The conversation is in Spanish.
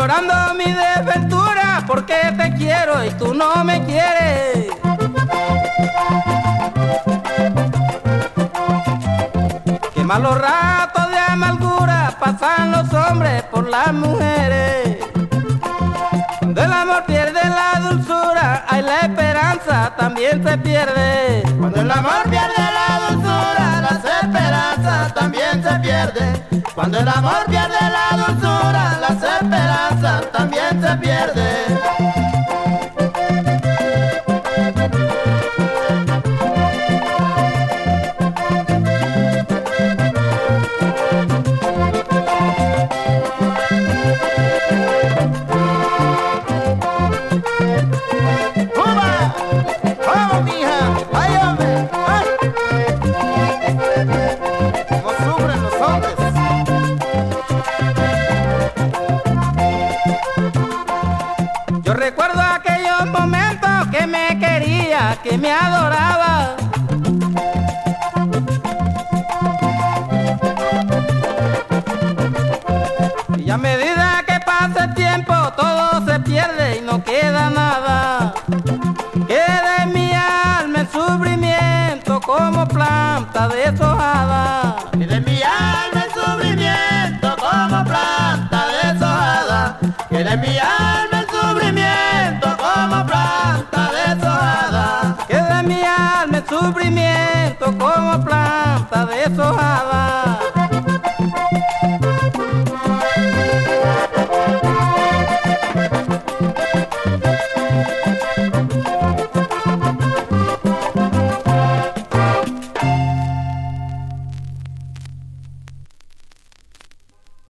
llorando mi desventura porque te quiero y tú no me quieres. Qué malos ratos de amargura pasan los hombres por las mujeres. Cuando el amor pierde la dulzura, hay la esperanza también se pierde. Cuando el amor pierde la dulzura, las esperanzas también se pierden. Cuando el amor pierde la dulzura, las esperanzas también se pierden. Yo recuerdo aquellos momentos que me quería, que me adoraba. Y a medida que pasa el tiempo todo se pierde y no queda nada. Queda en mi alma el sufrimiento como planta deshojada. Y de mi alma el sufrimiento como planta deshojada. Y de mi alma sufrimiento como planta deshojada.